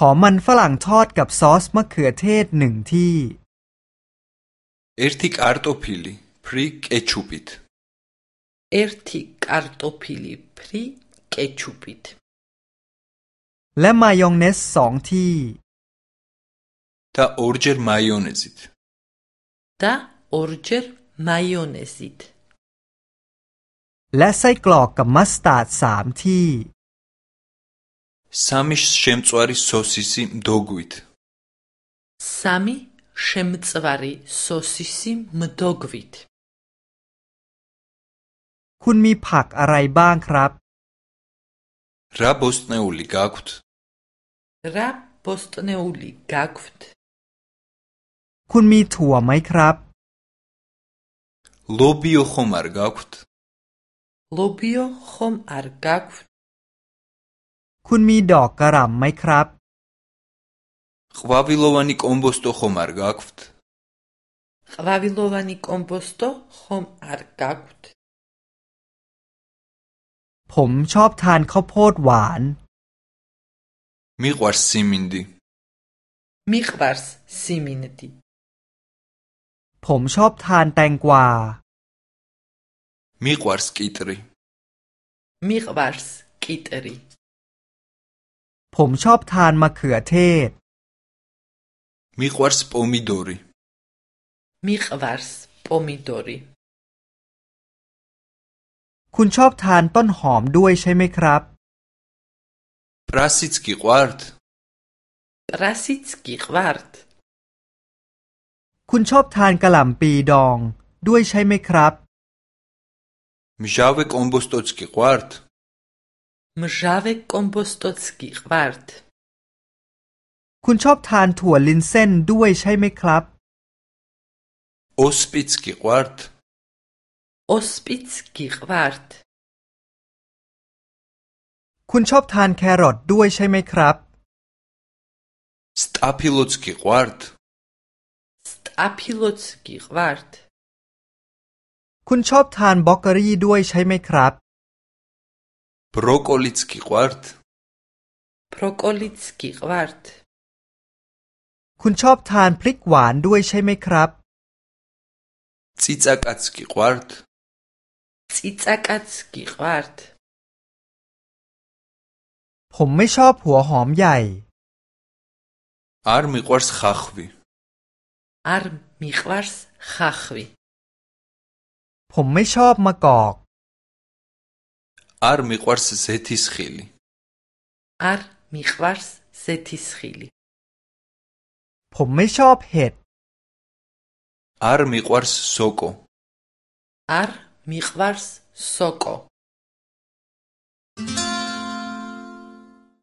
ขอมันฝรั่งทอดกับซอสมะเขือเทศหนึ่งที่เอร์ติกอาร์ตโอพิลีพริกเอชูปิตเอร์ติกอาร์ตโอพิลีพริกเอชูปิตและมายองเนสสองที่ตาออร์เจอร์มายองเนสิตตาออร์เจอร์มายองเนสิตและไส้กรอกกับมัสตาร์ดสามที่ სამი შემწვარი სოსისი მდოგვით სამი შემწვარი სოსისი მდოგვით ქუნ მი ფაკ არაი ბანგ ხრაბ რა ბოსტნეული გაქვთ რა ბოსტნეული გაქვთ ქუნ მი თუა მაი ხრაბ ლობიო ხომ არ გაქვთ ლობიო ხომ არ გაქვთ คุณมีดอกกระหล่ำไหมครับขวาวิโลวานิกอมบสโตโฮมาร์กักฟตขวาวิโลวานิกอมบสโตโฮมาร์กักฟตผมชอบทานข้าวโพดหวานมิควาร์ซิมินดีมิควาร์ซิมินดีผมชอบทานแตงกวามิควาร์สกิตรีมิควาร์สกิตรีผมชอบทานมะเขือเทศมิควาร์สปอมิโดริมิควาร์สปอมิโดริคุณชอบทานต้นหอมด้วยใช่ไหมครับปราซิสกิควาร์ตปราซิสกิควาร์ตคุณชอบทานกระหล่ำปีดอง ด้วยใช่ไหมครับ มิชาวิกอมบสตอสกิควาร์ต მჟავე კ ო მ ส ო ს ตสก გ ควาร์ตคุณชอบทานถั่วลินเส้นด้วยใช่ไหมครับ ო อสปิตสก ვ ควาร์ต ი อสปิตสก თ คุณชอบทานแครอทด้วยใช่ไหมครับิล ა ตสก ო ควาร์ตสตาพิล ი ตสก გ ควาร์ตคุณชอบทานบล็อกเกอรี่ด้วยใช่ไหมครับ ბროკოლიც კი ყვართ? ბროკოლიც კი ყვართ. คุณชอบทานพริกหวานด้วยใช่ไหมครับ ซิซักอัตสกิควาร์ตซิซักอัตสกิควาร์ตผมไม่ชอบหัวหอมใหญ่ อาร์มิควาร์สฮาควีอาร์มิควาร์สฮาควีผมไม่ชอบมะกอก არ მიყვარს ზეთის ხილი. არ მიყვარს ზეთის ხილი. ფომეშოპ ჰედ. არ მიყვარს სოკო. არ მიყვარს სოკო.